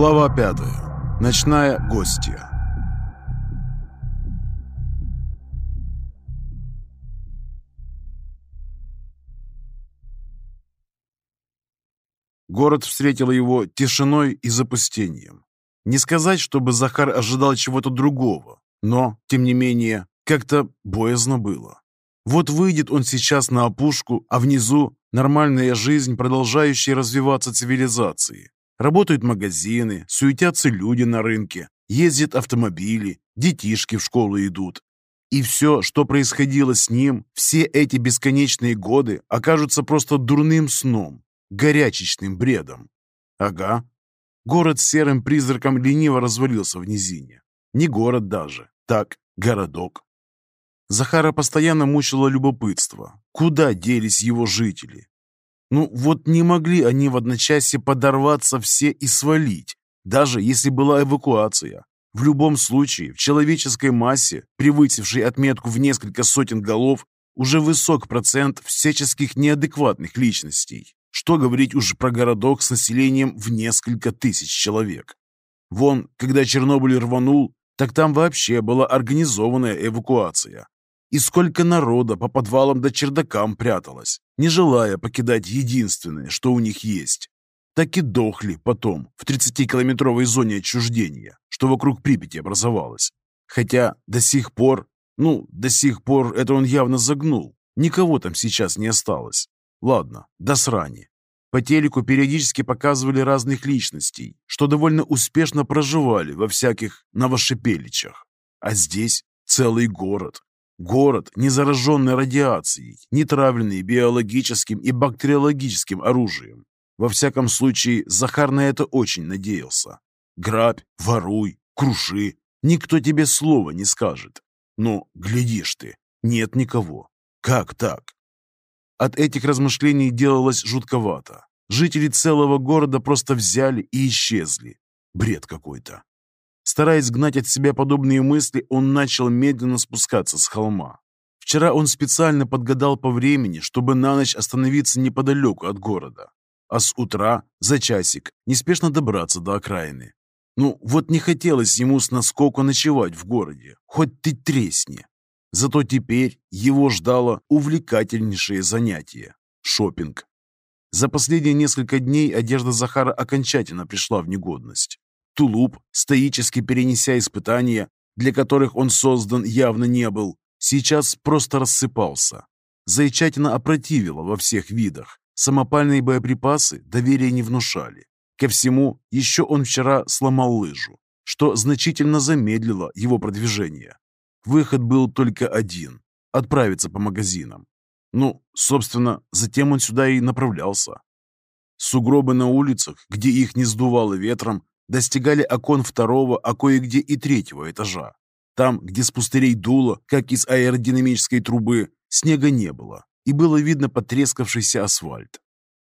Глава пятая. Ночная гостья. Город встретил его тишиной и запустением. Не сказать, чтобы Захар ожидал чего-то другого, но, тем не менее, как-то боязно было. Вот выйдет он сейчас на опушку, а внизу нормальная жизнь, продолжающая развиваться цивилизации. Работают магазины, суетятся люди на рынке, ездят автомобили, детишки в школу идут. И все, что происходило с ним, все эти бесконечные годы окажутся просто дурным сном, горячечным бредом. Ага. Город с серым призраком лениво развалился в низине. Не город даже, так, городок. Захара постоянно мучило любопытство. Куда делись его жители? Ну вот не могли они в одночасье подорваться все и свалить, даже если была эвакуация. В любом случае, в человеческой массе, превысившей отметку в несколько сотен голов, уже высок процент всяческих неадекватных личностей. Что говорить уже про городок с населением в несколько тысяч человек. Вон, когда Чернобыль рванул, так там вообще была организованная эвакуация. И сколько народа по подвалам да чердакам пряталось, не желая покидать единственное, что у них есть. Так и дохли потом в 30-километровой зоне отчуждения, что вокруг Припяти образовалось. Хотя до сих пор, ну, до сих пор это он явно загнул. Никого там сейчас не осталось. Ладно, до срани. По телеку периодически показывали разных личностей, что довольно успешно проживали во всяких новошипеличах. А здесь целый город, Город, не зараженный радиацией, не травленный биологическим и бактериологическим оружием. Во всяком случае, Захар на это очень надеялся. Грабь, воруй, круши, никто тебе слова не скажет. Но, глядишь ты, нет никого. Как так? От этих размышлений делалось жутковато. Жители целого города просто взяли и исчезли. Бред какой-то. Стараясь гнать от себя подобные мысли, он начал медленно спускаться с холма. Вчера он специально подгадал по времени, чтобы на ночь остановиться неподалеку от города, а с утра, за часик, неспешно добраться до окраины. Ну, вот не хотелось ему с наскоку ночевать в городе, хоть ты тресни. Зато теперь его ждало увлекательнейшее занятие – шопинг. За последние несколько дней одежда Захара окончательно пришла в негодность. Тулуп, стоически перенеся испытания, для которых он создан явно не был, сейчас просто рассыпался. Зайчатина опротивила во всех видах. Самопальные боеприпасы доверия не внушали. Ко всему, еще он вчера сломал лыжу, что значительно замедлило его продвижение. Выход был только один – отправиться по магазинам. Ну, собственно, затем он сюда и направлялся. Сугробы на улицах, где их не сдувало ветром, достигали окон второго, а кое-где и третьего этажа. Там, где с пустырей дуло, как из аэродинамической трубы, снега не было, и было видно потрескавшийся асфальт.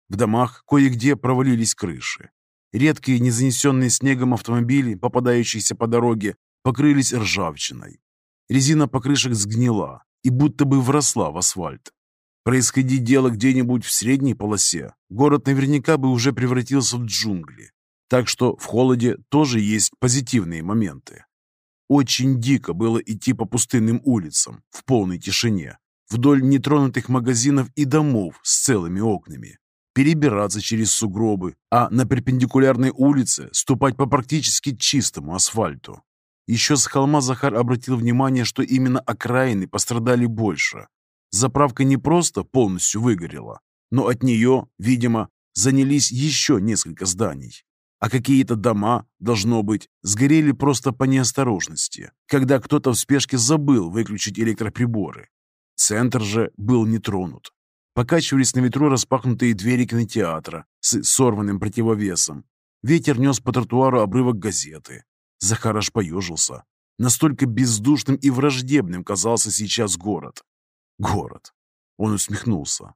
В домах кое-где провалились крыши. Редкие, не занесенные снегом автомобили, попадающиеся по дороге, покрылись ржавчиной. Резина покрышек сгнила и будто бы вросла в асфальт. Происходи дело где-нибудь в средней полосе, город наверняка бы уже превратился в джунгли. Так что в холоде тоже есть позитивные моменты. Очень дико было идти по пустынным улицам в полной тишине, вдоль нетронутых магазинов и домов с целыми окнами, перебираться через сугробы, а на перпендикулярной улице ступать по практически чистому асфальту. Еще с холма Захар обратил внимание, что именно окраины пострадали больше. Заправка не просто полностью выгорела, но от нее, видимо, занялись еще несколько зданий а какие-то дома, должно быть, сгорели просто по неосторожности, когда кто-то в спешке забыл выключить электроприборы. Центр же был не тронут. Покачивались на ветру распахнутые двери кинотеатра с сорванным противовесом. Ветер нес по тротуару обрывок газеты. Захар аж поежился. Настолько бездушным и враждебным казался сейчас город. Город. Он усмехнулся.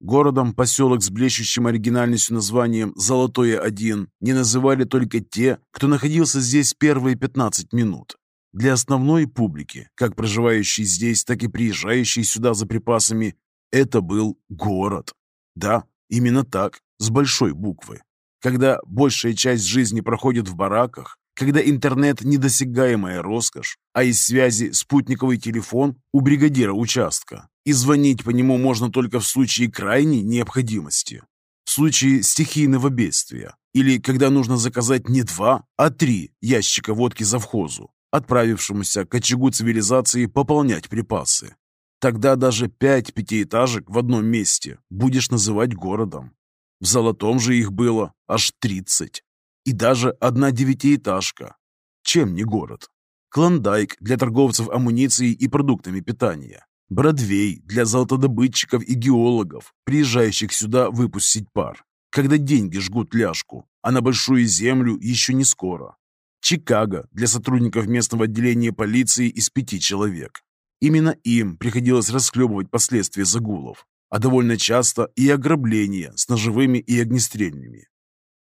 Городом поселок с блещущим оригинальностью названием «Золотое-1» не называли только те, кто находился здесь первые 15 минут. Для основной публики, как проживающей здесь, так и приезжающей сюда за припасами, это был город. Да, именно так, с большой буквы. когда большая часть жизни проходит в бараках, когда интернет – недосягаемая роскошь, а из связи спутниковый телефон у бригадира участка, и звонить по нему можно только в случае крайней необходимости, в случае стихийного бедствия, или когда нужно заказать не два, а три ящика водки завхозу, отправившемуся к очагу цивилизации пополнять припасы. Тогда даже пять пятиэтажек в одном месте будешь называть городом. В Золотом же их было аж тридцать. И даже одна девятиэтажка. Чем не город? Клондайк для торговцев амуницией и продуктами питания. Бродвей для золотодобытчиков и геологов, приезжающих сюда выпустить пар, когда деньги жгут ляжку, а на Большую Землю еще не скоро. Чикаго для сотрудников местного отделения полиции из пяти человек. Именно им приходилось расхлебывать последствия загулов, а довольно часто и ограбления с ножевыми и огнестрельными.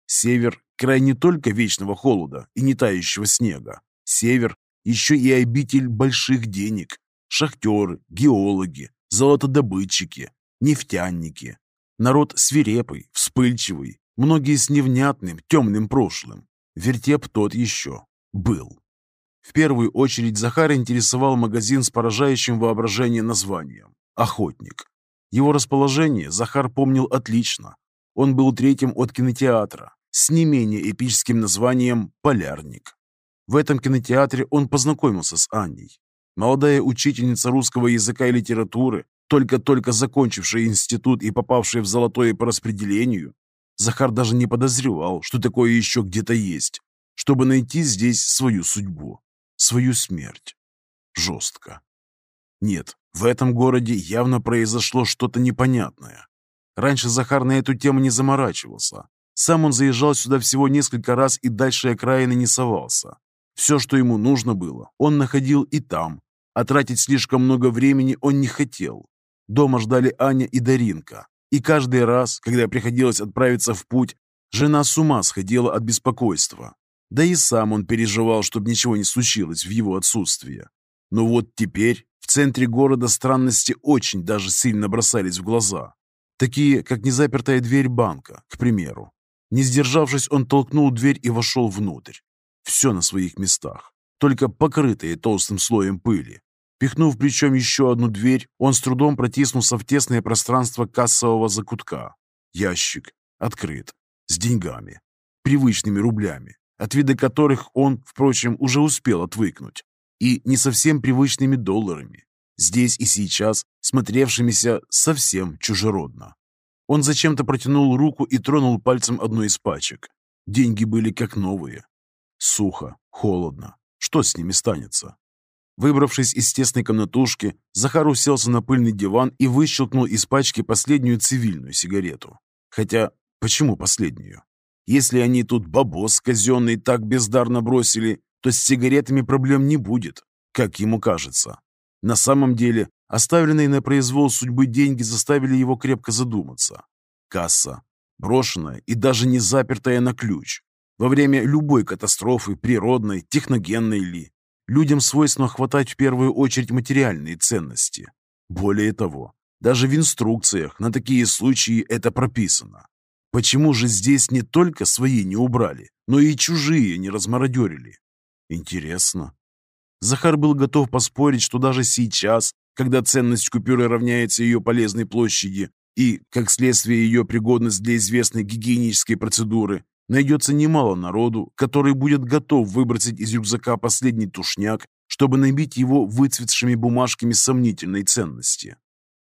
Север – край не только вечного холода и не тающего снега. Север – еще и обитель больших денег. Шахтеры, геологи, золотодобытчики, нефтяники. Народ свирепый, вспыльчивый, многие с невнятным, темным прошлым. Вертеп тот еще был. В первую очередь Захар интересовал магазин с поражающим воображение названием «Охотник». Его расположение Захар помнил отлично. Он был третьим от кинотеатра, с не менее эпическим названием «Полярник». В этом кинотеатре он познакомился с Аней. Молодая учительница русского языка и литературы, только-только закончившая институт и попавшая в золотое по распределению, Захар даже не подозревал, что такое еще где-то есть, чтобы найти здесь свою судьбу, свою смерть. Жестко. Нет, в этом городе явно произошло что-то непонятное. Раньше Захар на эту тему не заморачивался, сам он заезжал сюда всего несколько раз и дальше окраины не совался. Все, что ему нужно было, он находил и там, а тратить слишком много времени он не хотел. Дома ждали Аня и Даринка, и каждый раз, когда приходилось отправиться в путь, жена с ума сходила от беспокойства. Да и сам он переживал, чтобы ничего не случилось в его отсутствие. Но вот теперь в центре города странности очень даже сильно бросались в глаза. Такие, как незапертая дверь банка, к примеру. Не сдержавшись, он толкнул дверь и вошел внутрь. Все на своих местах, только покрытые толстым слоем пыли. Пихнув плечом еще одну дверь, он с трудом протиснулся в тесное пространство кассового закутка. Ящик открыт, с деньгами, привычными рублями, от вида которых он, впрочем, уже успел отвыкнуть, и не совсем привычными долларами, здесь и сейчас смотревшимися совсем чужеродно. Он зачем-то протянул руку и тронул пальцем одну из пачек. Деньги были как новые. Сухо, холодно. Что с ними станется? Выбравшись из тесной комнатушки, Захар уселся на пыльный диван и выщелкнул из пачки последнюю цивильную сигарету. Хотя, почему последнюю? Если они тут бабос казенный так бездарно бросили, то с сигаретами проблем не будет, как ему кажется. На самом деле, Оставленные на произвол судьбы деньги заставили его крепко задуматься. Касса, брошенная и даже не запертая на ключ. Во время любой катастрофы, природной, техногенной ли, людям свойственно хватать в первую очередь материальные ценности. Более того, даже в инструкциях на такие случаи это прописано. Почему же здесь не только свои не убрали, но и чужие не размародерили? Интересно. Захар был готов поспорить, что даже сейчас когда ценность купюры равняется ее полезной площади и, как следствие, ее пригодность для известной гигиенической процедуры, найдется немало народу, который будет готов выбросить из рюкзака последний тушняк, чтобы набить его выцветшими бумажками сомнительной ценности.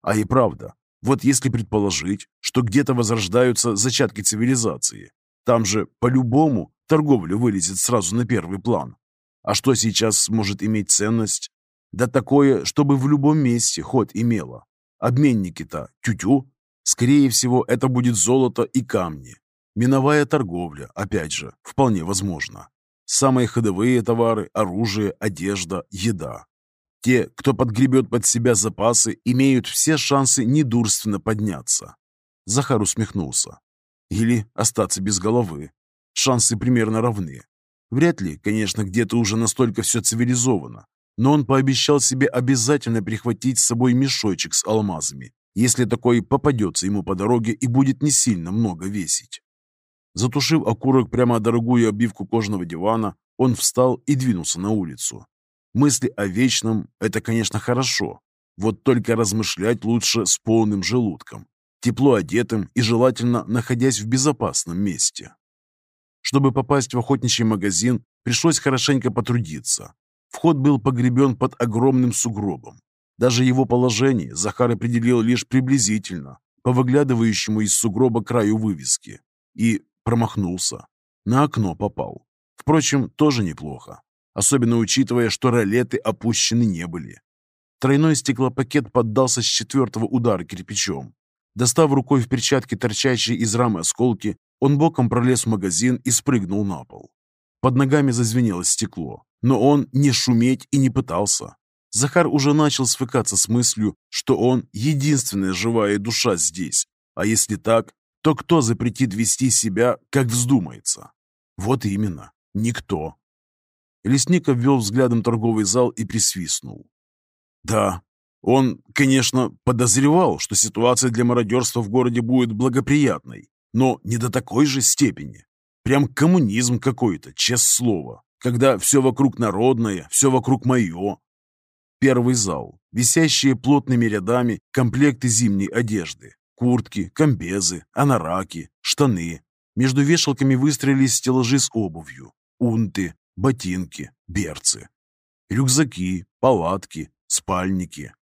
А и правда, вот если предположить, что где-то возрождаются зачатки цивилизации, там же, по-любому, торговля вылезет сразу на первый план. А что сейчас может иметь ценность? Да такое, чтобы в любом месте ход имело. Обменники-то тю-тю. Скорее всего, это будет золото и камни. Миновая торговля, опять же, вполне возможно. Самые ходовые товары – оружие, одежда, еда. Те, кто подгребет под себя запасы, имеют все шансы недурственно подняться. Захар усмехнулся. Или остаться без головы. Шансы примерно равны. Вряд ли, конечно, где-то уже настолько все цивилизовано, но он пообещал себе обязательно прихватить с собой мешочек с алмазами, если такой попадется ему по дороге и будет не сильно много весить. Затушив окурок прямо о дорогую обивку кожаного дивана, он встал и двинулся на улицу. Мысли о вечном – это, конечно, хорошо. Вот только размышлять лучше с полным желудком, тепло одетым и желательно находясь в безопасном месте. Чтобы попасть в охотничий магазин, пришлось хорошенько потрудиться. Вход был погребен под огромным сугробом. Даже его положение Захар определил лишь приблизительно, по выглядывающему из сугроба краю вывески. И промахнулся. На окно попал. Впрочем, тоже неплохо. Особенно учитывая, что ролеты опущены не были. Тройной стеклопакет поддался с четвертого удара кирпичом. Достав рукой в перчатке торчащие из рамы осколки, он боком пролез в магазин и спрыгнул на пол. Под ногами зазвенело стекло, но он не шуметь и не пытался. Захар уже начал свыкаться с мыслью, что он единственная живая душа здесь. А если так, то кто запретит вести себя, как вздумается? Вот именно, никто. Лесник обвел взглядом торговый зал и присвистнул. Да, он, конечно, подозревал, что ситуация для мародерства в городе будет благоприятной, но не до такой же степени. Прям коммунизм какой-то, честное слово, когда все вокруг народное, все вокруг мое. Первый зал, висящие плотными рядами комплекты зимней одежды, куртки, комбезы, анараки, штаны. Между вешалками выстроились стеллажи с обувью, унты, ботинки, берцы, рюкзаки, палатки, спальники.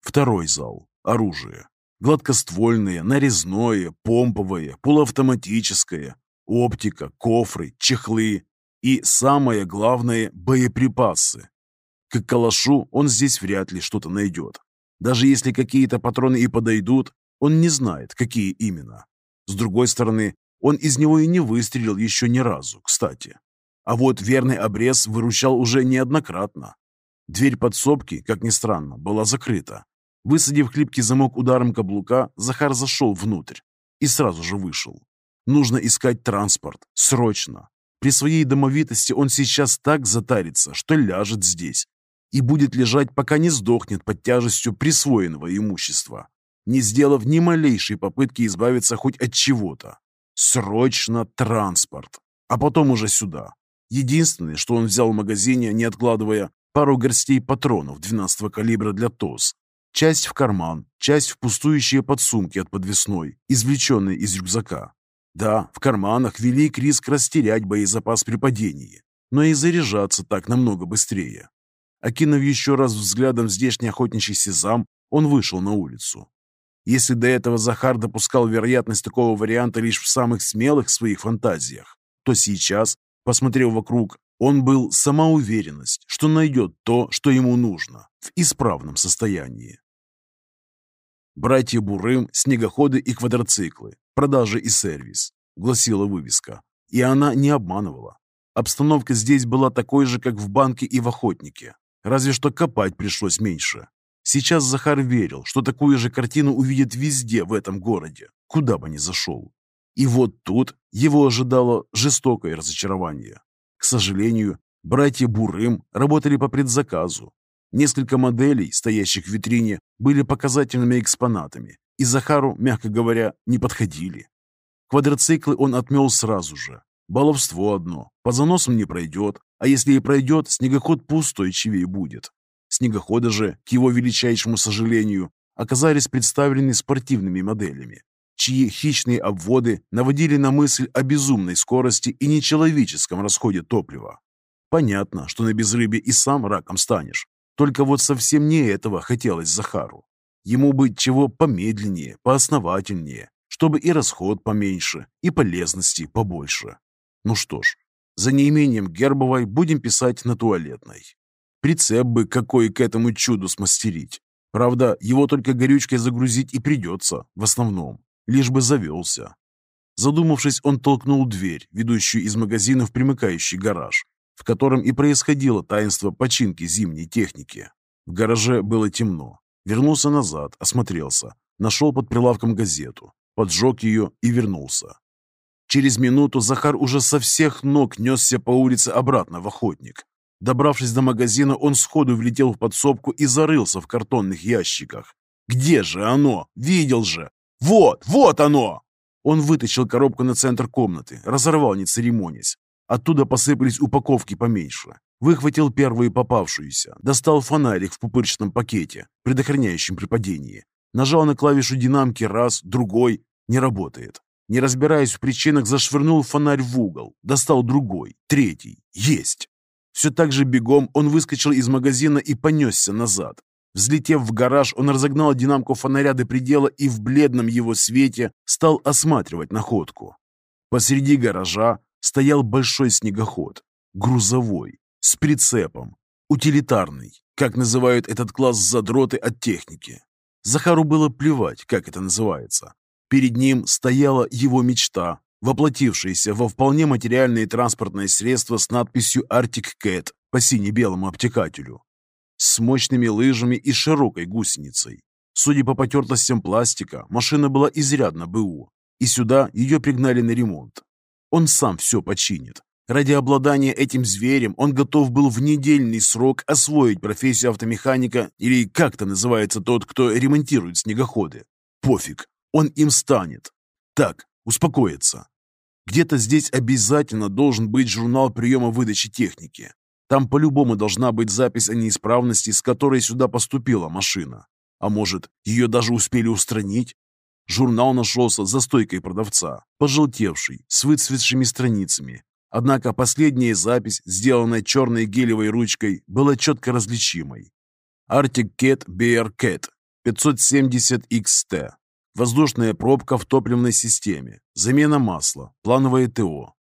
Второй зал. Оружие. Гладкоствольное, нарезное, помповое, полуавтоматическое, оптика, кофры, чехлы и, самое главное, боеприпасы. К калашу он здесь вряд ли что-то найдет. Даже если какие-то патроны и подойдут, он не знает, какие именно. С другой стороны, он из него и не выстрелил еще ни разу, кстати. А вот верный обрез выручал уже неоднократно. Дверь подсобки, как ни странно, была закрыта. Высадив хлипкий замок ударом каблука, Захар зашел внутрь и сразу же вышел. Нужно искать транспорт. Срочно. При своей домовитости он сейчас так затарится, что ляжет здесь. И будет лежать, пока не сдохнет под тяжестью присвоенного имущества, не сделав ни малейшей попытки избавиться хоть от чего-то. Срочно транспорт. А потом уже сюда. Единственное, что он взял в магазине, не откладывая, пару горстей патронов 12 калибра для ТОС. Часть в карман, часть в пустующие подсумки от подвесной, извлеченные из рюкзака. Да, в карманах велик риск растерять боезапас при падении, но и заряжаться так намного быстрее. Окинув еще раз взглядом здешний охотничий сезам, он вышел на улицу. Если до этого Захар допускал вероятность такого варианта лишь в самых смелых своих фантазиях, то сейчас Посмотрев вокруг, он был сама уверенность, что найдет то, что ему нужно, в исправном состоянии. «Братья Бурым, снегоходы и квадроциклы, продажи и сервис», — гласила вывеска. И она не обманывала. Обстановка здесь была такой же, как в банке и в охотнике, разве что копать пришлось меньше. Сейчас Захар верил, что такую же картину увидит везде в этом городе, куда бы ни зашел. И вот тут его ожидало жестокое разочарование. К сожалению, братья Бурым работали по предзаказу. Несколько моделей, стоящих в витрине, были показательными экспонатами, и Захару, мягко говоря, не подходили. Квадроциклы он отмел сразу же. Баловство одно, по заносам не пройдет, а если и пройдет, снегоход поустойчивее будет. Снегоходы же, к его величайшему сожалению, оказались представлены спортивными моделями, чьи хищные обводы наводили на мысль о безумной скорости и нечеловеческом расходе топлива. Понятно, что на безрыбе и сам раком станешь. Только вот совсем не этого хотелось Захару. Ему быть чего помедленнее, поосновательнее, чтобы и расход поменьше, и полезности побольше. Ну что ж, за неимением гербовой будем писать на туалетной. Прицеп бы какой к этому чуду смастерить. Правда, его только горючкой загрузить и придется, в основном лишь бы завелся. Задумавшись, он толкнул дверь, ведущую из магазина в примыкающий гараж, в котором и происходило таинство починки зимней техники. В гараже было темно. Вернулся назад, осмотрелся, нашел под прилавком газету, поджег ее и вернулся. Через минуту Захар уже со всех ног несся по улице обратно в охотник. Добравшись до магазина, он сходу влетел в подсобку и зарылся в картонных ящиках. «Где же оно? Видел же! Вот, вот оно!» Он вытащил коробку на центр комнаты, разорвал, не церемонясь. Оттуда посыпались упаковки поменьше. Выхватил первую попавшуюся, достал фонарик в пупырчатом пакете, предохраняющем при падении. Нажал на клавишу динамки раз, другой. Не работает. Не разбираясь в причинах, зашвырнул фонарь в угол. Достал другой, третий. Есть. Все так же бегом он выскочил из магазина и понесся назад. Взлетев в гараж, он разогнал динамку фонаря до предела и в бледном его свете стал осматривать находку. Посреди гаража стоял большой снегоход, грузовой, с прицепом, утилитарный, как называют этот класс задроты от техники. Захару было плевать, как это называется. Перед ним стояла его мечта, воплотившаяся во вполне материальные транспортные средства с надписью «Arctic Cat» по сине-белому обтекателю с мощными лыжами и широкой гусеницей. Судя по потертостям пластика, машина была изрядно БУ, и сюда ее пригнали на ремонт. Он сам все починит. Ради обладания этим зверем он готов был в недельный срок освоить профессию автомеханика или как-то называется тот, кто ремонтирует снегоходы. Пофиг, он им станет. Так, успокоиться. Где-то здесь обязательно должен быть журнал приема выдачи техники. Там по-любому должна быть запись о неисправности, с которой сюда поступила машина. А может, ее даже успели устранить? Журнал нашелся за стойкой продавца, пожелтевший, с выцветшими страницами. Однако последняя запись, сделанная черной гелевой ручкой, была четко различимой. Arctic Cat BR Cat 570 XT. Воздушная пробка в топливной системе. Замена масла. Плановое ТО.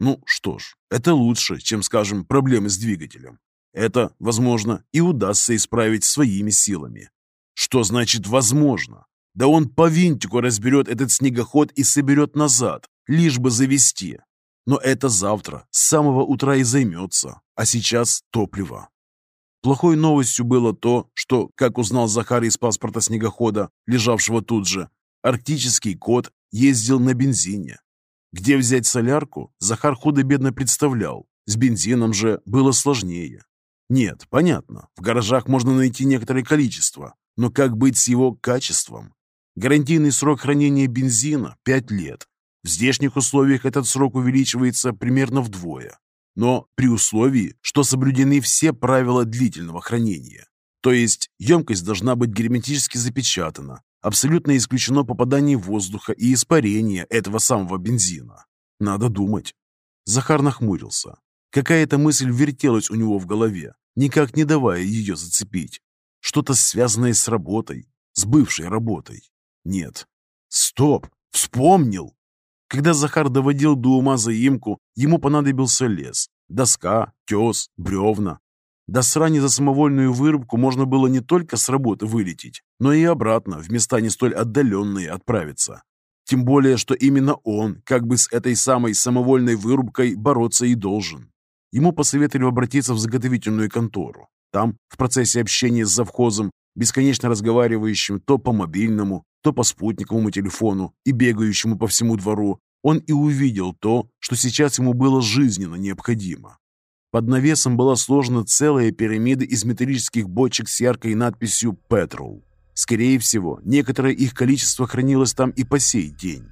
Ну что ж, это лучше, чем, скажем, проблемы с двигателем. Это, возможно, и удастся исправить своими силами. Что значит «возможно»? Да он по винтику разберет этот снегоход и соберет назад, лишь бы завести. Но это завтра, с самого утра и займется, а сейчас топливо. Плохой новостью было то, что, как узнал Захар из паспорта снегохода, лежавшего тут же, арктический кот ездил на бензине. Где взять солярку, Захар худо-бедно представлял. С бензином же было сложнее. Нет, понятно, в гаражах можно найти некоторое количество, но как быть с его качеством? Гарантийный срок хранения бензина – 5 лет. В здешних условиях этот срок увеличивается примерно вдвое. Но при условии, что соблюдены все правила длительного хранения. То есть емкость должна быть герметически запечатана, Абсолютно исключено попадание воздуха и испарение этого самого бензина. Надо думать. Захар нахмурился. Какая-то мысль вертелась у него в голове, никак не давая ее зацепить. Что-то связанное с работой, с бывшей работой. Нет. Стоп! Вспомнил! Когда Захар доводил до ума заимку, ему понадобился лес, доска, тес, бревна, до срани за самовольную вырубку можно было не только с работы вылететь, но и обратно, в места не столь отдаленные, отправиться. Тем более, что именно он, как бы с этой самой самовольной вырубкой, бороться и должен. Ему посоветовали обратиться в заготовительную контору. Там, в процессе общения с завхозом, бесконечно разговаривающим то по мобильному, то по спутниковому телефону и бегающему по всему двору, он и увидел то, что сейчас ему было жизненно необходимо. Под навесом была сложена целая пирамида из металлических бочек с яркой надписью «Петрол». Скорее всего, некоторое их количество хранилось там и по сей день.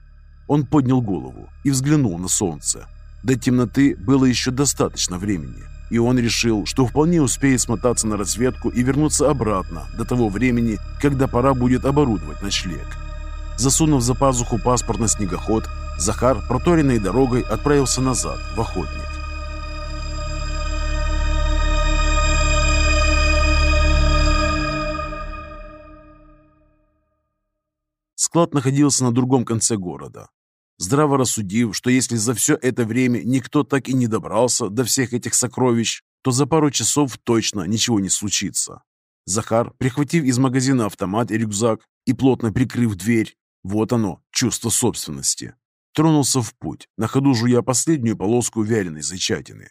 Он поднял голову и взглянул на солнце. До темноты было еще достаточно времени, и он решил, что вполне успеет смотаться на разведку и вернуться обратно до того времени, когда пора будет оборудовать ночлег. Засунув за пазуху паспорт на снегоход, Захар проторенной дорогой отправился назад, в охотник. Склад находился на другом конце города. Здраво рассудив, что если за все это время никто так и не добрался до всех этих сокровищ, то за пару часов точно ничего не случится. Захар, прихватив из магазина автомат и рюкзак и плотно прикрыв дверь, вот оно, чувство собственности, тронулся в путь, на ходу жуя последнюю полоску вяленой зайчатины.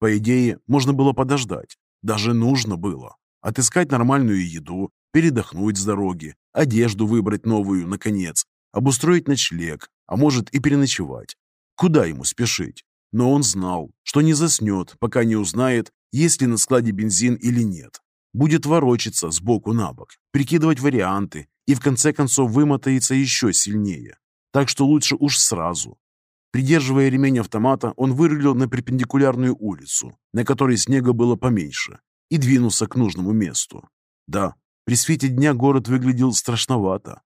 По идее, можно было подождать, даже нужно было. Отыскать нормальную еду, передохнуть с дороги, одежду выбрать новую, наконец, обустроить ночлег, а может и переночевать. Куда ему спешить? Но он знал, что не заснет, пока не узнает, есть ли на складе бензин или нет. Будет ворочаться с боку на бок, прикидывать варианты и в конце концов вымотается еще сильнее. Так что лучше уж сразу. Придерживая ремень автомата, он вырулил на перпендикулярную улицу, на которой снега было поменьше, и двинулся к нужному месту. Да, при свете дня город выглядел страшновато.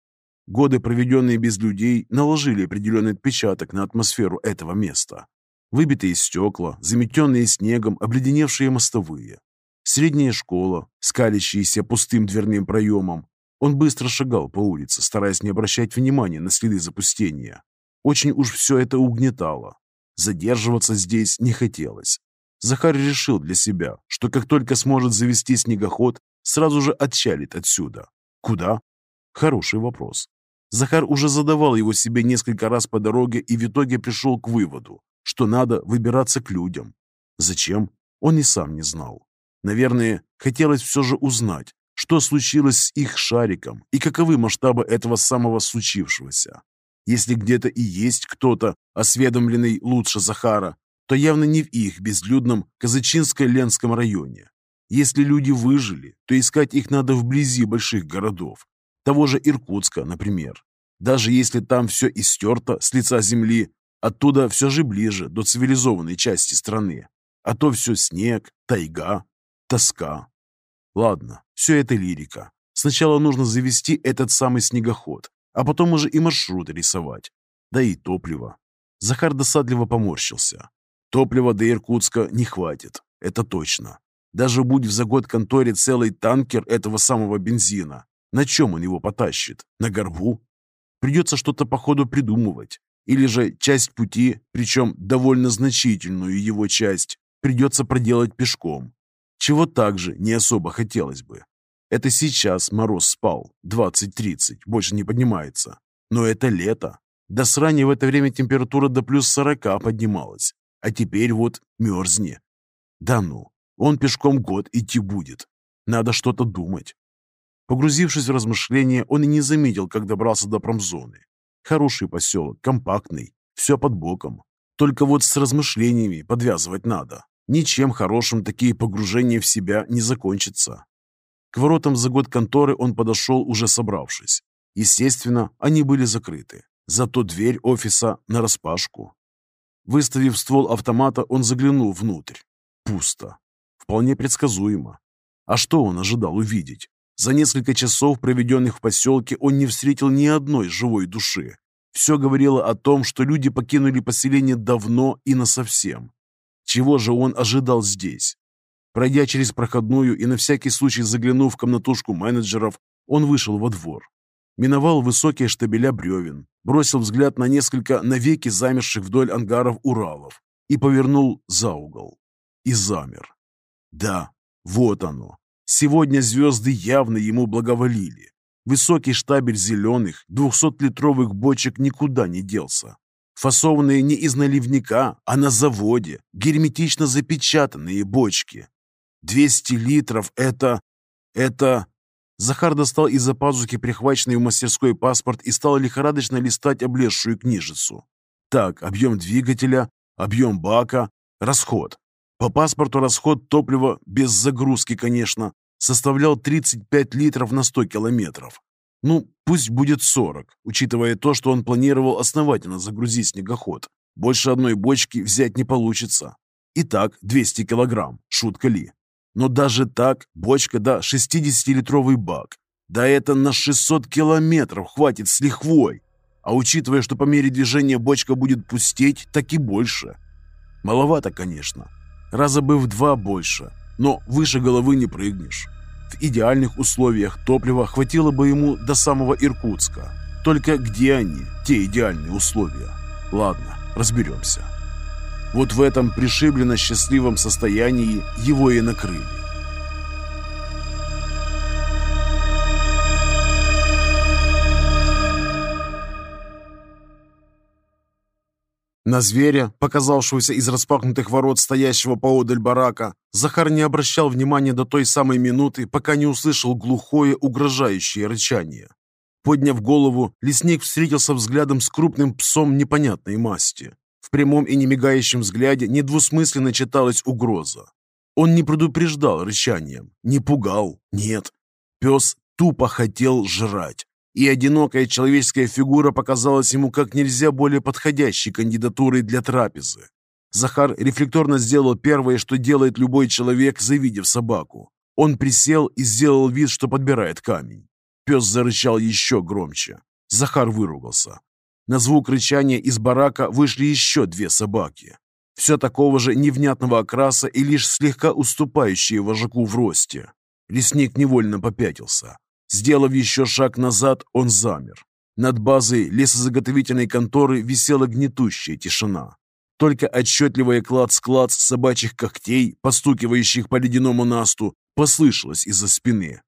Годы, проведенные без людей, наложили определенный отпечаток на атмосферу этого места. Выбитые стекла, заметенные снегом, обледеневшие мостовые. Средняя школа, скалящаяся пустым дверным проемом. Он быстро шагал по улице, стараясь не обращать внимания на следы запустения. Очень уж все это угнетало. Задерживаться здесь не хотелось. Захар решил для себя, что как только сможет завести снегоход, сразу же отчалит отсюда. Куда? Хороший вопрос. Захар уже задавал его себе несколько раз по дороге и в итоге пришел к выводу, что надо выбираться к людям. Зачем? Он и сам не знал. Наверное, хотелось все же узнать, что случилось с их шариком и каковы масштабы этого самого случившегося. Если где-то и есть кто-то, осведомленный лучше Захара, то явно не в их безлюдном Казачинско-Ленском районе. Если люди выжили, то искать их надо вблизи больших городов. Того же Иркутска, например. Даже если там все истерто с лица земли, оттуда все же ближе до цивилизованной части страны. А то все снег, тайга, тоска. Ладно, все это лирика. Сначала нужно завести этот самый снегоход, а потом уже и маршруты рисовать. Да и топливо. Захар досадливо поморщился. Топлива до Иркутска не хватит, это точно. Даже будь в за год конторе целый танкер этого самого бензина, на чем он его потащит? На горбу? Придется что-то по ходу придумывать. Или же часть пути, причем довольно значительную его часть, придется проделать пешком. Чего также не особо хотелось бы. Это сейчас мороз спал, 20-30, больше не поднимается. Но это лето. До срани в это время температура до плюс 40 поднималась. А теперь вот мерзни. Да ну, он пешком год идти будет. Надо что-то думать. Погрузившись в размышления, он и не заметил, как добрался до промзоны. Хороший поселок, компактный, все под боком. Только вот с размышлениями подвязывать надо. Ничем хорошим такие погружения в себя не закончатся. К воротам за год конторы он подошел, уже собравшись. Естественно, они были закрыты. Зато дверь офиса нараспашку. Выставив ствол автомата, он заглянул внутрь. Пусто. Вполне предсказуемо. А что он ожидал увидеть? За несколько часов, проведенных в поселке, он не встретил ни одной живой души. Все говорило о том, что люди покинули поселение давно и насовсем. Чего же он ожидал здесь? Пройдя через проходную и на всякий случай заглянув в комнатушку менеджеров, он вышел во двор. Миновал высокие штабеля бревен, бросил взгляд на несколько навеки замерших вдоль ангаров Уралов и повернул за угол. И замер. Да, вот оно. Сегодня звезды явно ему благоволили. Высокий штабель зеленых, двухсотлитровых бочек никуда не делся. Фасованные не из наливника, а на заводе, герметично запечатанные бочки. 200 литров — это... это... Захар достал из-за пазухи прихваченный в мастерской паспорт и стал лихорадочно листать облезшую книжицу. Так, объем двигателя, объем бака, расход. По паспорту расход топлива, без загрузки, конечно, составлял 35 литров на 100 километров. Ну, пусть будет 40, учитывая то, что он планировал основательно загрузить снегоход. Больше одной бочки взять не получится. Итак, 200 килограмм, шутка ли. Но даже так, бочка да 60-литровый бак. Да это на 600 километров хватит с лихвой. А учитывая, что по мере движения бочка будет пустеть, так и больше. Маловато, конечно. Раза бы в два больше, но выше головы не прыгнешь. В идеальных условиях топлива хватило бы ему до самого Иркутска. Только где они, те идеальные условия? Ладно, разберемся. Вот в этом пришибленно счастливом состоянии его и накрыли. На зверя, показавшегося из распахнутых ворот стоящего поодаль барака, Захар не обращал внимания до той самой минуты, пока не услышал глухое, угрожающее рычание. Подняв голову, лесник встретился взглядом с крупным псом непонятной масти. В прямом и немигающем взгляде недвусмысленно читалась угроза. Он не предупреждал рычанием, не пугал, нет. Пес тупо хотел жрать. И одинокая человеческая фигура показалась ему как нельзя более подходящей кандидатурой для трапезы. Захар рефлекторно сделал первое, что делает любой человек, завидев собаку. Он присел и сделал вид, что подбирает камень. Пес зарычал еще громче. Захар выругался. На звук рычания из барака вышли еще две собаки. Все такого же невнятного окраса и лишь слегка уступающие вожаку в росте. Лесник невольно попятился. Сделав еще шаг назад, он замер. Над базой лесозаготовительной конторы висела гнетущая тишина. Только отчетливая клац-клац собачьих когтей, постукивающих по ледяному насту, послышалось из-за спины.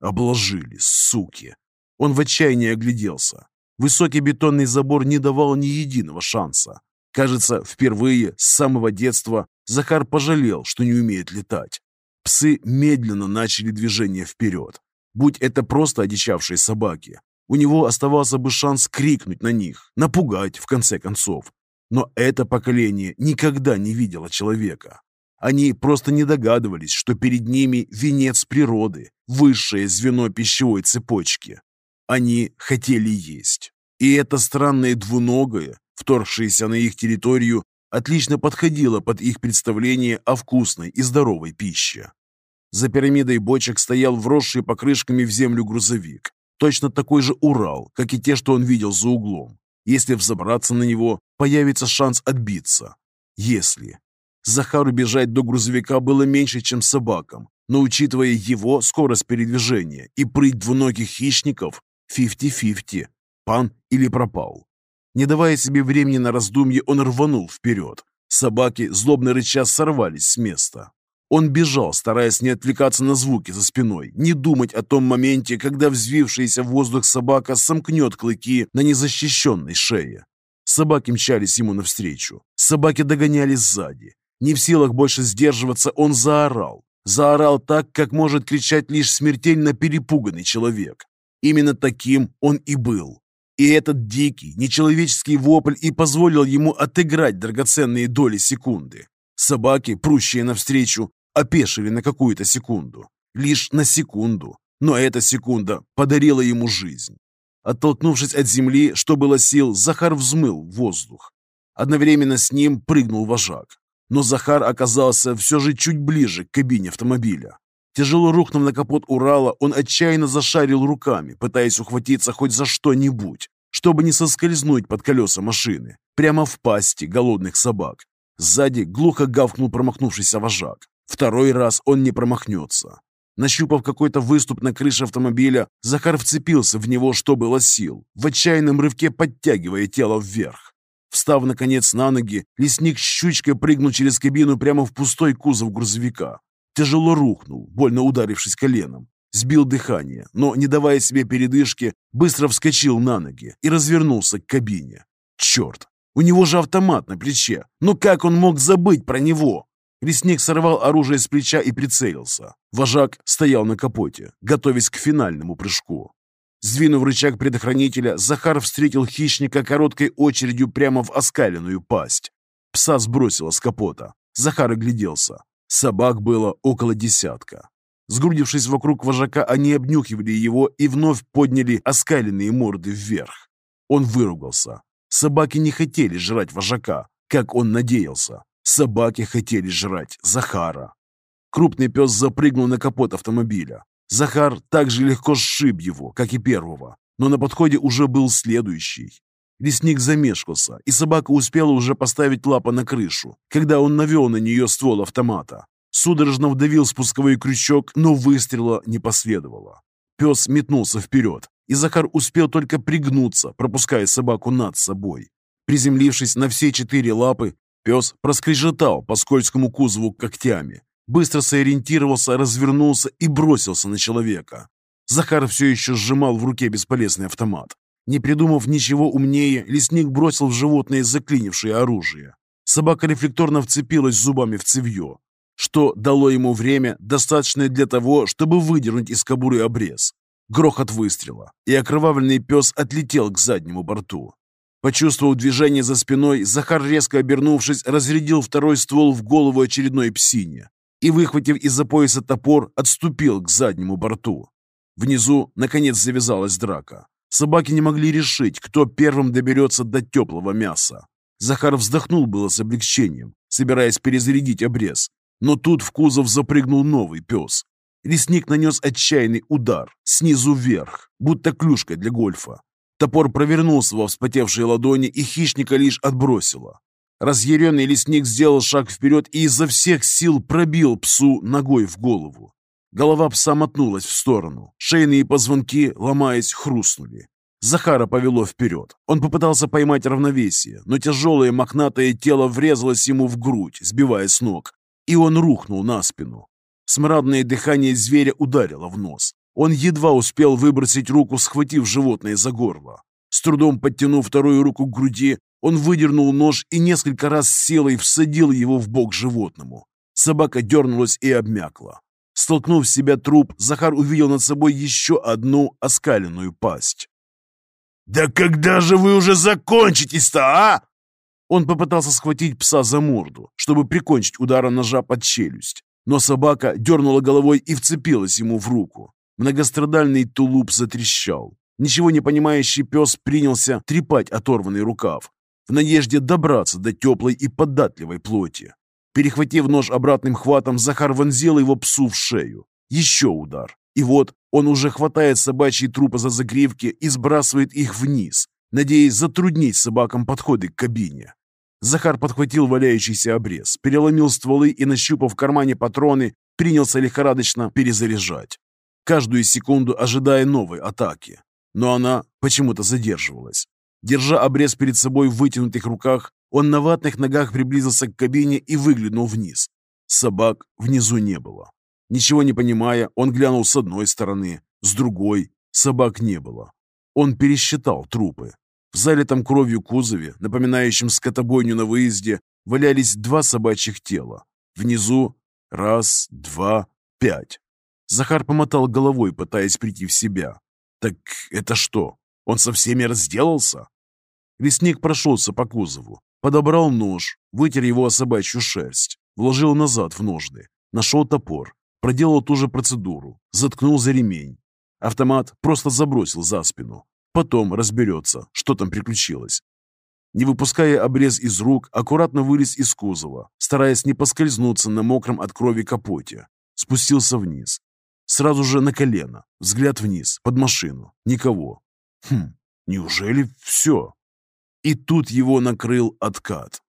Обложили, суки. Он в отчаянии огляделся. Высокий бетонный забор не давал ни единого шанса. Кажется, впервые с самого детства Захар пожалел, что не умеет летать. Псы медленно начали движение вперед. Будь это просто одичавшие собаки, у него оставался бы шанс крикнуть на них, напугать, в конце концов. Но это поколение никогда не видело человека. Они просто не догадывались, что перед ними венец природы, высшее звено пищевой цепочки. Они хотели есть. И это странное двуногое, вторгшееся на их территорию, отлично подходило под их представление о вкусной и здоровой пище. За пирамидой бочек стоял вросший покрышками в землю грузовик. Точно такой же Урал, как и те, что он видел за углом. Если взобраться на него, появится шанс отбиться. Если. Захару бежать до грузовика было меньше, чем собакам, но учитывая его скорость передвижения и прыть двуногих хищников, 50-50, пан или пропал. Не давая себе времени на раздумье, он рванул вперед. Собаки, злобно рыча, сорвались с места. Он бежал, стараясь не отвлекаться на звуки за спиной, не думать о том моменте, когда взвившаяся в воздух собака сомкнет клыки на незащищенной шее. Собаки мчались ему навстречу. Собаки догоняли сзади. Не в силах больше сдерживаться, он заорал. Заорал так, как может кричать лишь смертельно перепуганный человек. Именно таким он и был. И этот дикий, нечеловеческий вопль и позволил ему отыграть драгоценные доли секунды. Собаки, прущие навстречу, опешили на какую-то секунду. Лишь на секунду. Но эта секунда подарила ему жизнь. Оттолкнувшись от земли, что было сил, Захар взмыл в воздух. Одновременно с ним прыгнул вожак. Но Захар оказался все же чуть ближе к кабине автомобиля. Тяжело рухнув на капот Урала, он отчаянно зашарил руками, пытаясь ухватиться хоть за что-нибудь, чтобы не соскользнуть под колеса машины, прямо в пасти голодных собак. Сзади глухо гавкнул промахнувшийся вожак. Второй раз он не промахнется. Нащупав какой-то выступ на крыше автомобиля, Захар вцепился в него, что было сил, в отчаянном рывке подтягивая тело вверх. Встав, наконец, на ноги, лесник щучкой прыгнул через кабину прямо в пустой кузов грузовика. Тяжело рухнул, больно ударившись коленом. Сбил дыхание, но, не давая себе передышки, быстро вскочил на ноги и развернулся к кабине. Черт! У него же автомат на плече. Но как он мог забыть про него? Лесник сорвал оружие с плеча и прицелился. Вожак стоял на капоте, готовясь к финальному прыжку. Сдвинув рычаг предохранителя, Захар встретил хищника короткой очередью прямо в оскаленную пасть. Пса сбросило с капота. Захар огляделся. Собак было около десятка. Сгрудившись вокруг вожака, они обнюхивали его и вновь подняли оскаленные морды вверх. Он выругался. Собаки не хотели жрать вожака, как он надеялся. Собаки хотели жрать Захара. Крупный пес запрыгнул на капот автомобиля. Захар также легко сшиб его, как и первого, но на подходе уже был следующий. Лесник замешкался, и собака успела уже поставить лапу на крышу, когда он навел на нее ствол автомата. Судорожно вдавил спусковой крючок, но выстрела не последовало. Пес метнулся вперед, и Захар успел только пригнуться, пропуская собаку над собой. Приземлившись на все четыре лапы, пес проскрежетал по скользкому кузову когтями, быстро сориентировался, развернулся и бросился на человека. Захар все еще сжимал в руке бесполезный автомат. Не придумав ничего умнее, лесник бросил в животное заклинившее оружие. Собака рефлекторно вцепилась зубами в цевье, что дало ему время, достаточное для того, чтобы выдернуть из кобуры обрез. Грохот выстрела, и окровавленный пес отлетел к заднему борту. Почувствовав движение за спиной, Захар, резко обернувшись, разрядил второй ствол в голову очередной псине и, выхватив из-за пояса топор, отступил к заднему борту. Внизу, наконец, завязалась драка. Собаки не могли решить, кто первым доберется до теплого мяса. Захар вздохнул было с облегчением, собираясь перезарядить обрез. Но тут в кузов запрыгнул новый пес. Лесник нанес отчаянный удар, снизу вверх, будто клюшкой для гольфа. Топор провернулся во вспотевшей ладони, и хищника лишь отбросило. Разъяренный лесник сделал шаг вперед и изо всех сил пробил псу ногой в голову. Голова пса мотнулась в сторону. Шейные позвонки, ломаясь, хрустнули. Захара повело вперед. Он попытался поймать равновесие, но тяжелое мохнатое тело врезалось ему в грудь, сбивая с ног, и он рухнул на спину. Смрадное дыхание зверя ударило в нос. Он едва успел выбросить руку, схватив животное за горло. С трудом подтянув вторую руку к груди, он выдернул нож и несколько раз силой всадил его в бок животному. Собака дернулась и обмякла. Столкнув с себя труп, Захар увидел над собой еще одну оскаленную пасть. «Да когда же вы уже закончитесь-то, а?» Он попытался схватить пса за морду, чтобы прикончить ударом ножа под челюсть, но собака дернула головой и вцепилась ему в руку. Многострадальный тулуп затрещал. Ничего не понимающий пес принялся трепать оторванный рукав, в надежде добраться до теплой и податливой плоти. Перехватив нож обратным хватом, Захар вонзил его псу в шею. Еще удар. И вот он уже хватает собачьи трупы за загривки и сбрасывает их вниз, надеясь затруднить собакам подходы к кабине. Захар подхватил валяющийся обрез, переломил стволы и, нащупав в кармане патроны, принялся лихорадочно перезаряжать каждую секунду ожидая новой атаки. Но она почему-то задерживалась. Держа обрез перед собой в вытянутых руках, он на ватных ногах приблизился к кабине и выглянул вниз. Собак внизу не было. Ничего не понимая, он глянул с одной стороны, с другой. Собак не было. Он пересчитал трупы. В залитом кровью кузове, напоминающем скотобойню на выезде, валялись два собачьих тела. Внизу раз, два, пять. Захар помотал головой, пытаясь прийти в себя. «Так это что, он со всеми разделался?» Лесник прошелся по кузову, подобрал нож, вытер его о собачью шерсть, вложил назад в ножны, нашел топор, проделал ту же процедуру, заткнул за ремень. Автомат просто забросил за спину. Потом разберется, что там приключилось. Не выпуская обрез из рук, аккуратно вылез из кузова, стараясь не поскользнуться на мокром от крови капоте. Спустился вниз, Сразу же на колено, взгляд вниз, под машину. Никого. Хм, неужели все? И тут его накрыл откат.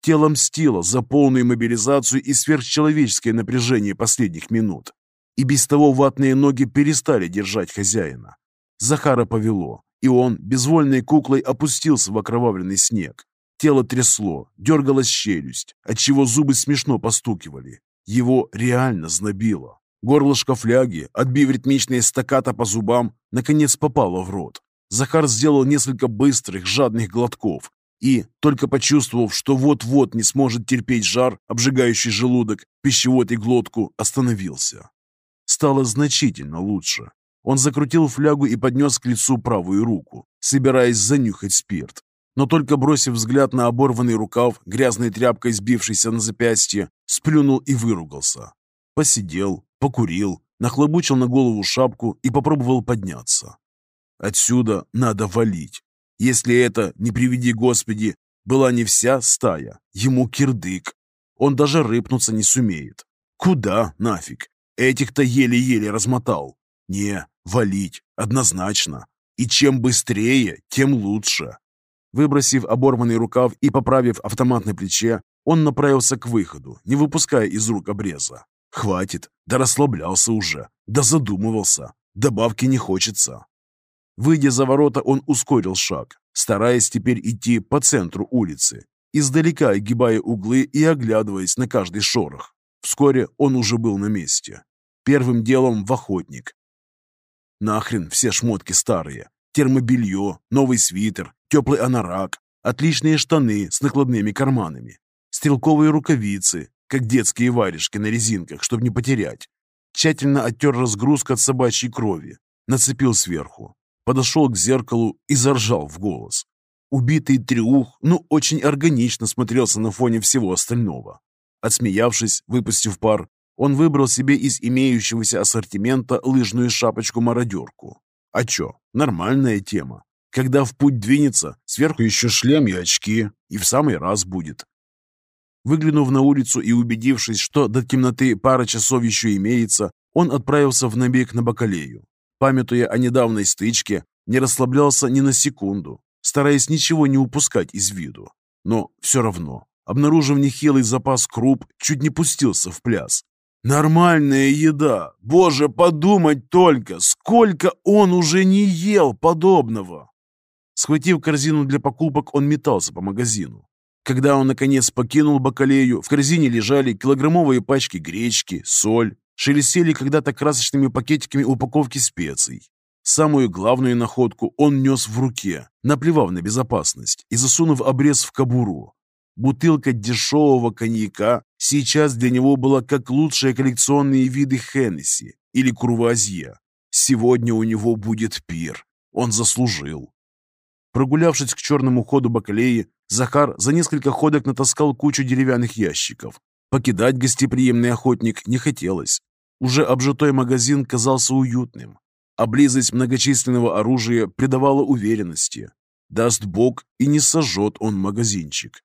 Тело мстило за полную мобилизацию и сверхчеловеческое напряжение последних минут. И без того ватные ноги перестали держать хозяина. Захара повело, и он безвольной куклой опустился в окровавленный снег. Тело трясло, дергалась челюсть, отчего зубы смешно постукивали. Его реально знобило. Горлышко фляги, отбив ритмичные стаката по зубам, наконец попало в рот. Захар сделал несколько быстрых, жадных глотков и, только почувствовав, что вот-вот не сможет терпеть жар, обжигающий желудок, пищевод и глотку, остановился. Стало значительно лучше. Он закрутил флягу и поднес к лицу правую руку, собираясь занюхать спирт. Но только бросив взгляд на оборванный рукав, грязной тряпкой сбившийся на запястье, сплюнул и выругался. Посидел, покурил, нахлобучил на голову шапку и попробовал подняться. Отсюда надо валить. Если это, не приведи Господи, была не вся стая, ему кирдык. Он даже рыпнуться не сумеет. Куда нафиг? Этих-то еле-еле размотал. Не, валить, однозначно. И чем быстрее, тем лучше. Выбросив оборванный рукав и поправив автомат на плече, он направился к выходу, не выпуская из рук обреза. Хватит, да расслаблялся уже, да задумывался, добавки не хочется. Выйдя за ворота, он ускорил шаг, стараясь теперь идти по центру улицы, издалека огибая углы и оглядываясь на каждый шорох. Вскоре он уже был на месте. Первым делом в охотник. Нахрен все шмотки старые. Термобелье, новый свитер, теплый анорак, отличные штаны с накладными карманами, стрелковые рукавицы, как детские варежки на резинках, чтобы не потерять. Тщательно оттер разгрузку от собачьей крови, нацепил сверху, подошел к зеркалу и заржал в голос. Убитый триух, ну, очень органично смотрелся на фоне всего остального. Отсмеявшись, выпустив пар, он выбрал себе из имеющегося ассортимента лыжную шапочку-мародерку. А чё, нормальная тема. Когда в путь двинется, сверху еще шлем и очки, и в самый раз будет. Выглянув на улицу и убедившись, что до темноты пара часов еще имеется, он отправился в набег на Бакалею. Памятуя о недавней стычке, не расслаблялся ни на секунду, стараясь ничего не упускать из виду. Но все равно, обнаружив нехилый запас круп, чуть не пустился в пляс. Нормальная еда! Боже, подумать только, сколько он уже не ел подобного! Схватив корзину для покупок, он метался по магазину. Когда он, наконец, покинул бакалею, в корзине лежали килограммовые пачки гречки, соль, шелестели когда-то красочными пакетиками упаковки специй. Самую главную находку он нес в руке, наплевав на безопасность и засунув обрез в кобуру. Бутылка дешевого коньяка сейчас для него была как лучшие коллекционные виды Хеннесси или Курвазье. Сегодня у него будет пир. Он заслужил. Прогулявшись к черному ходу бакалеи, Захар за несколько ходок натаскал кучу деревянных ящиков. Покидать гостеприимный охотник не хотелось. Уже обжитой магазин казался уютным, а близость многочисленного оружия придавала уверенности. Даст бог, и не сожжет он магазинчик.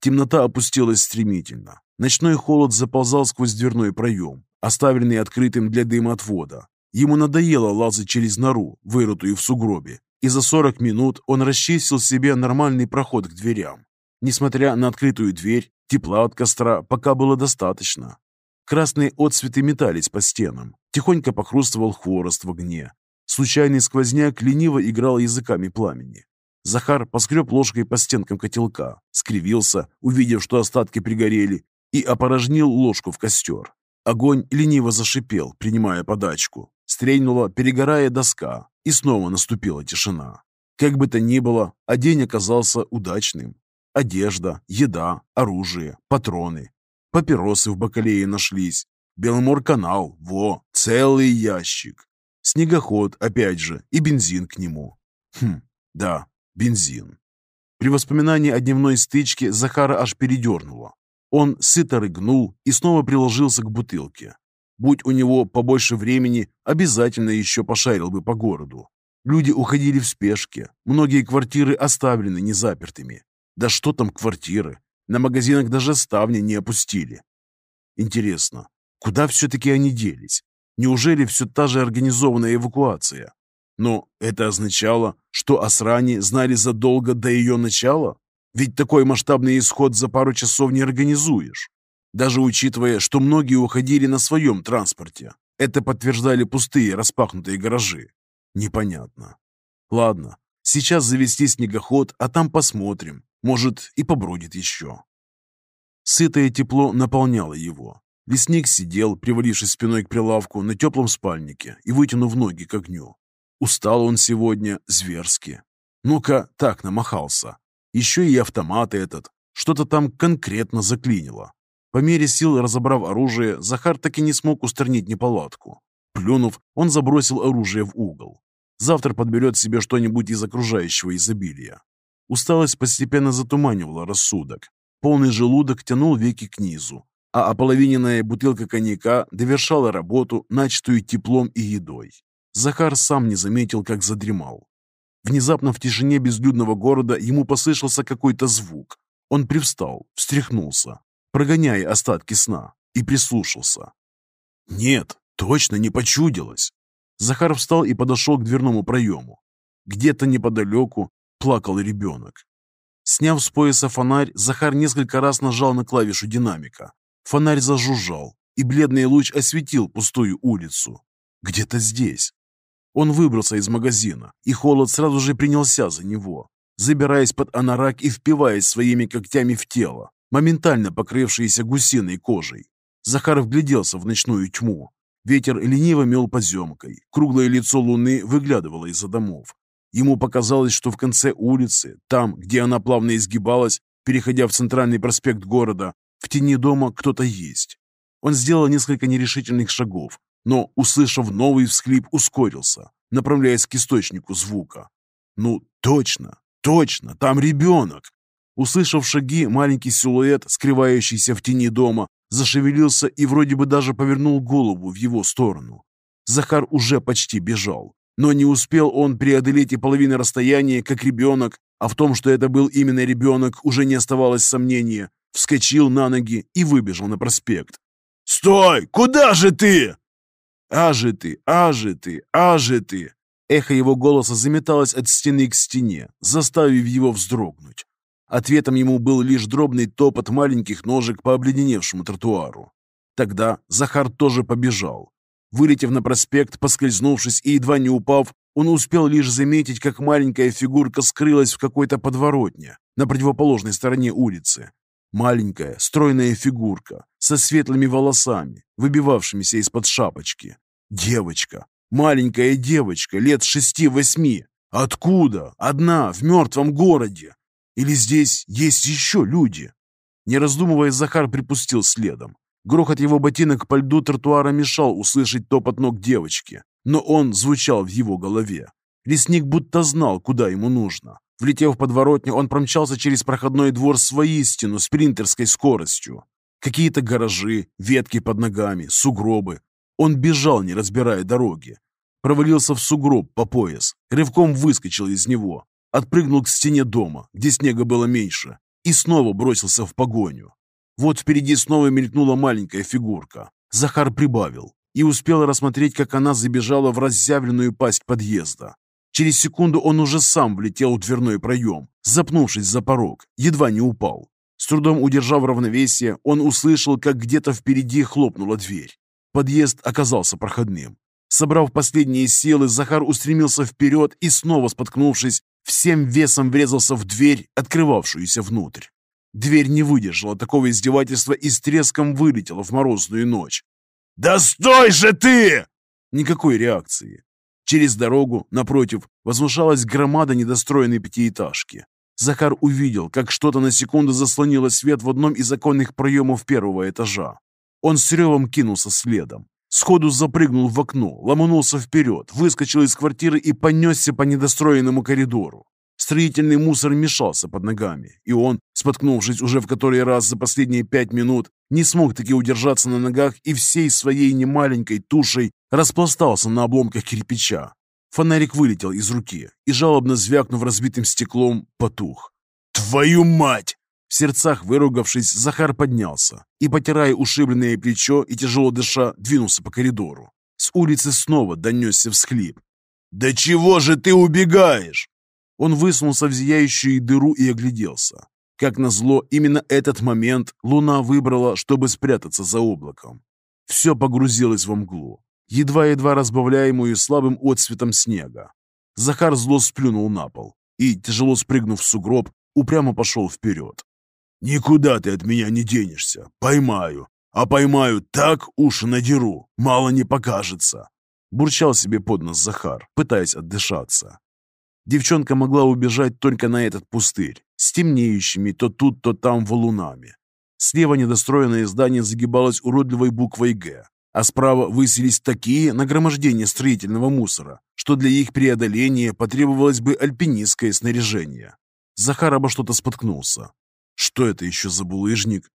Темнота опустилась стремительно. Ночной холод заползал сквозь дверной проем, оставленный открытым для дыма-отвода. Ему надоело лазать через нору, вырытую в сугробе, и за 40 минут он расчистил себе нормальный проход к дверям. Несмотря на открытую дверь, тепла от костра пока было достаточно. Красные отцветы метались по стенам, тихонько похрустывал хворост в огне. Случайный сквозняк лениво играл языками пламени. Захар поскреб ложкой по стенкам котелка, скривился, увидев, что остатки пригорели, и опорожнил ложку в костер. Огонь лениво зашипел, принимая подачку. Стрельнула, перегорая доска, и снова наступила тишина. Как бы то ни было, а день оказался удачным. Одежда, еда, оружие, патроны. Папиросы в бакалее нашлись. Беломор-канал, во, целый ящик. Снегоход, опять же, и бензин к нему. Хм, да, бензин. При воспоминании о дневной стычке Захара аж передернуло. Он сыто рыгнул и снова приложился к бутылке. Будь у него побольше времени, обязательно еще пошарил бы по городу. Люди уходили в спешке, многие квартиры оставлены незапертыми. Да что там квартиры? На магазинах даже ставни не опустили. Интересно, куда все-таки они делись? Неужели все та же организованная эвакуация? Но это означало, что о знали задолго до ее начала? Ведь такой масштабный исход за пару часов не организуешь. Даже учитывая, что многие уходили на своем транспорте. Это подтверждали пустые распахнутые гаражи. Непонятно. Ладно, сейчас завести снегоход, а там посмотрим. Может, и побродит еще. Сытое тепло наполняло его. Лесник сидел, привалившись спиной к прилавку на теплом спальнике и вытянув ноги к огню. Устал он сегодня зверски. Ну-ка, так намахался. Еще и автомат этот. Что-то там конкретно заклинило. По мере сил разобрав оружие, Захар таки не смог устранить неполадку. Плюнув, он забросил оружие в угол. Завтра подберет себе что-нибудь из окружающего изобилия. Усталость постепенно затуманивала рассудок. Полный желудок тянул веки к низу, а ополовиненная бутылка коньяка довершала работу, начатую теплом и едой. Захар сам не заметил, как задремал. Внезапно в тишине безлюдного города ему послышался какой-то звук. Он привстал, встряхнулся, прогоняя остатки сна, и прислушался. Нет, точно не почудилось. Захар встал и подошел к дверному проему. Где-то неподалеку плакал ребенок. Сняв с пояса фонарь, Захар несколько раз нажал на клавишу динамика. Фонарь зажужжал, и бледный луч осветил пустую улицу. Где-то здесь. Он выбрался из магазина, и холод сразу же принялся за него, забираясь под анорак и впиваясь своими когтями в тело, моментально покрывшееся гусиной кожей. Захар вгляделся в ночную тьму. Ветер лениво мел поземкой, круглое лицо луны выглядывало из-за домов. Ему показалось, что в конце улицы, там, где она плавно изгибалась, переходя в центральный проспект города, в тени дома кто-то есть. Он сделал несколько нерешительных шагов, но, услышав новый всхлип, ускорился, направляясь к источнику звука. «Ну, точно, точно, там ребенок!» Услышав шаги, маленький силуэт, скрывающийся в тени дома, зашевелился и вроде бы даже повернул голову в его сторону. Захар уже почти бежал, Но не успел он преодолеть и половины расстояния, как ребенок, а в том, что это был именно ребенок, уже не оставалось сомнения, вскочил на ноги и выбежал на проспект. «Стой! Куда же ты?» «А же ты, а же ты, а же ты!» Эхо его голоса заметалось от стены к стене, заставив его вздрогнуть. Ответом ему был лишь дробный топот маленьких ножек по обледеневшему тротуару. Тогда Захар тоже побежал. Вылетев на проспект, поскользнувшись и едва не упав, он успел лишь заметить, как маленькая фигурка скрылась в какой-то подворотне на противоположной стороне улицы. Маленькая, стройная фигурка со светлыми волосами, выбивавшимися из-под шапочки. Девочка, маленькая девочка, лет шести-восьми. Откуда? Одна, в мертвом городе. Или здесь есть еще люди? Не раздумывая, Захар припустил следом. Грохот его ботинок по льду тротуара мешал услышать топот ног девочки, но он звучал в его голове. Лесник будто знал, куда ему нужно. Влетев в подворотню, он промчался через проходной двор с воистину спринтерской скоростью. Какие-то гаражи, ветки под ногами, сугробы. Он бежал, не разбирая дороги. Провалился в сугроб по пояс, рывком выскочил из него, отпрыгнул к стене дома, где снега было меньше, и снова бросился в погоню. Вот впереди снова мелькнула маленькая фигурка. Захар прибавил и успел рассмотреть, как она забежала в разъявленную пасть подъезда. Через секунду он уже сам влетел в дверной проем, запнувшись за порог, едва не упал. С трудом удержав равновесие, он услышал, как где-то впереди хлопнула дверь. Подъезд оказался проходным. Собрав последние силы, Захар устремился вперед и, снова споткнувшись, всем весом врезался в дверь, открывавшуюся внутрь. Дверь не выдержала такого издевательства и с треском вылетела в морозную ночь. «Да стой же ты!» Никакой реакции. Через дорогу, напротив, возвышалась громада недостроенной пятиэтажки. Захар увидел, как что-то на секунду заслонило свет в одном из оконных проемов первого этажа. Он с ревом кинулся следом. Сходу запрыгнул в окно, ломанулся вперед, выскочил из квартиры и понесся по недостроенному коридору. Строительный мусор мешался под ногами, и он, споткнувшись уже в который раз за последние пять минут, не смог таки удержаться на ногах и всей своей немаленькой тушей распластался на обломках кирпича. Фонарик вылетел из руки и, жалобно звякнув разбитым стеклом, потух. «Твою мать!» В сердцах выругавшись, Захар поднялся и, потирая ушибленное плечо и тяжело дыша, двинулся по коридору. С улицы снова донесся всхлип. «Да чего же ты убегаешь?» Он высунулся в зияющую дыру и огляделся. Как назло, именно этот момент луна выбрала, чтобы спрятаться за облаком. Все погрузилось во мглу, едва-едва разбавляемую слабым отсветом снега. Захар зло сплюнул на пол и, тяжело спрыгнув в сугроб, упрямо пошел вперед. «Никуда ты от меня не денешься. Поймаю. А поймаю так, уши надеру. Мало не покажется». Бурчал себе под нос Захар, пытаясь отдышаться. Девчонка могла убежать только на этот пустырь, с темнеющими то тут, то там валунами. Слева недостроенное здание загибалось уродливой буквой «Г», а справа высились такие нагромождения строительного мусора, что для их преодоления потребовалось бы альпинистское снаряжение. Захар обо что-то споткнулся. Что это еще за булыжник?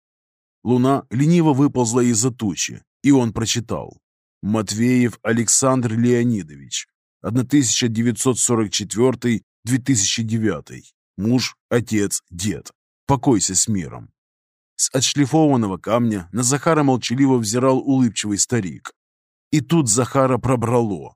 Луна лениво выползла из-за тучи, и он прочитал. Матвеев Александр Леонидович, 1944-2009. Муж, отец, дед. Покойся с миром. С отшлифованного камня на Захара молчаливо взирал улыбчивый старик. И тут Захара пробрало.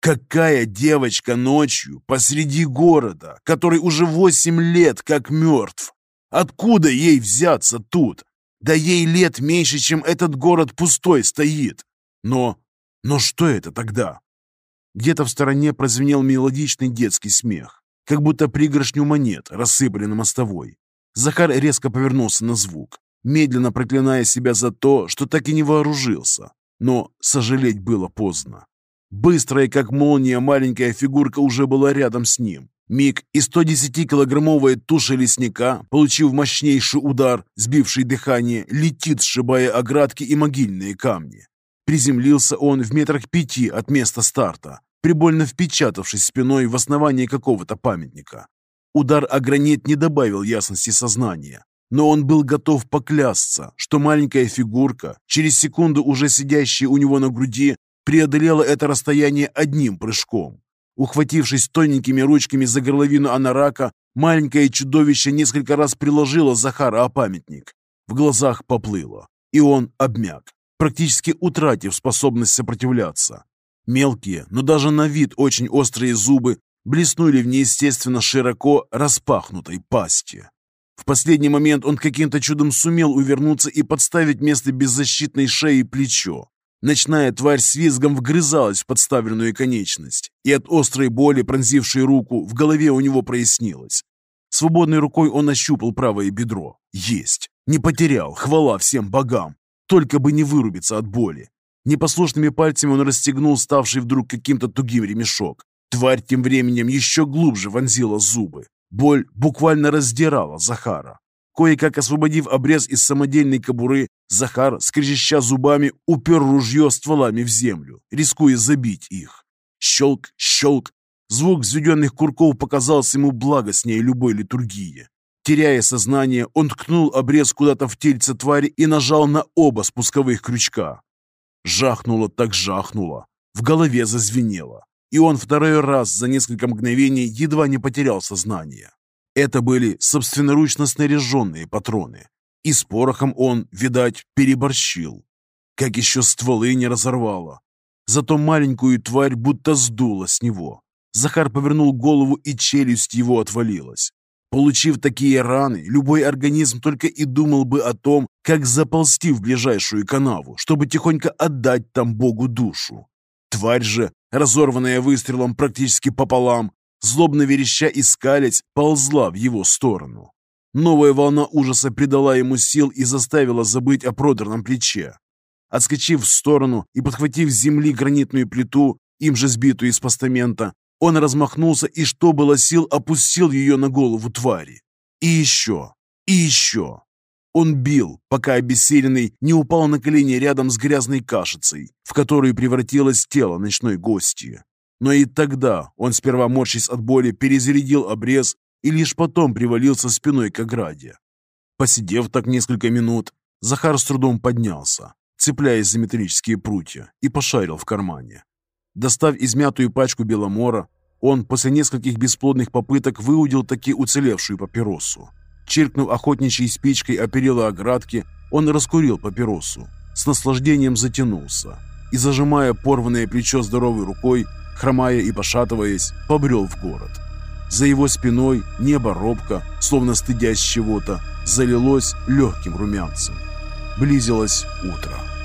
Какая девочка ночью посреди города, который уже восемь лет как мертв? Откуда ей взяться тут? Да ей лет меньше, чем этот город пустой стоит. Но, но что это тогда? Где-то в стороне прозвенел мелодичный детский смех, как будто пригоршню монет рассыпали на мостовой. Захар резко повернулся на звук, медленно проклиная себя за то, что так и не вооружился. Но сожалеть было поздно. Быстрая, как молния, маленькая фигурка уже была рядом с ним. Миг и 110-килограммовая туша лесника, получив мощнейший удар, сбивший дыхание, летит, сшибая оградки и могильные камни. Приземлился он в метрах пяти от места старта, прибольно впечатавшись спиной в основание какого-то памятника. Удар о гранит не добавил ясности сознания, но он был готов поклясться, что маленькая фигурка, через секунду уже сидящая у него на груди, преодолела это расстояние одним прыжком. Ухватившись тоненькими ручками за горловину анарака, маленькое чудовище несколько раз приложило Захара о памятник. В глазах поплыло, и он обмяк, практически утратив способность сопротивляться. Мелкие, но даже на вид очень острые зубы блеснули в неестественно широко распахнутой пасти. В последний момент он каким-то чудом сумел увернуться и подставить вместо беззащитной шеи плечо. Ночная тварь с визгом вгрызалась в подставленную конечность, и от острой боли, пронзившей руку, в голове у него прояснилось. Свободной рукой он ощупал правое бедро. Есть. Не потерял, хвала всем богам. Только бы не вырубиться от боли. Непослушными пальцами он расстегнул ставший вдруг каким-то тугим ремешок. Тварь тем временем еще глубже вонзила зубы. Боль буквально раздирала Захара. Кое-как освободив обрез из самодельной кобуры, Захар, скрежеща зубами, упер ружье стволами в землю, рискуя забить их. Щелк, щелк. Звук взведенных курков показался ему благостнее любой литургии. Теряя сознание, он ткнул обрез куда-то в тельце твари и нажал на оба спусковых крючка. Жахнуло так жахнуло. В голове зазвенело. И он второй раз за несколько мгновений едва не потерял сознание. Это были собственноручно снаряженные патроны. И с порохом он, видать, переборщил. Как еще стволы не разорвало. Зато маленькую тварь будто сдуло с него. Захар повернул голову, и челюсть его отвалилась. Получив такие раны, любой организм только и думал бы о том, как заползти в ближайшую канаву, чтобы тихонько отдать там Богу душу. Тварь же, разорванная выстрелом практически пополам, злобно вереща и скалясь, ползла в его сторону. Новая волна ужаса придала ему сил и заставила забыть о продранном плече. Отскочив в сторону и подхватив с земли гранитную плиту, им же сбитую из постамента, он размахнулся и, что было сил, опустил ее на голову твари. И еще, и еще. Он бил, пока обессиленный не упал на колени рядом с грязной кашицей, в которую превратилось тело ночной гости. Но и тогда он, сперва морщись от боли, перезарядил обрез и лишь потом привалился спиной к ограде. Посидев так несколько минут, Захар с трудом поднялся, цепляясь за металлические прутья, и пошарил в кармане. Достав измятую пачку беломора, он после нескольких бесплодных попыток выудил таки уцелевшую папиросу. Чиркнув охотничьей спичкой о перила оградки, он раскурил папиросу, с наслаждением затянулся и, зажимая порванное плечо здоровой рукой, хромая и пошатываясь, побрел в город. За его спиной небо робко, словно стыдясь чего-то, залилось легким румянцем. Близилось утро.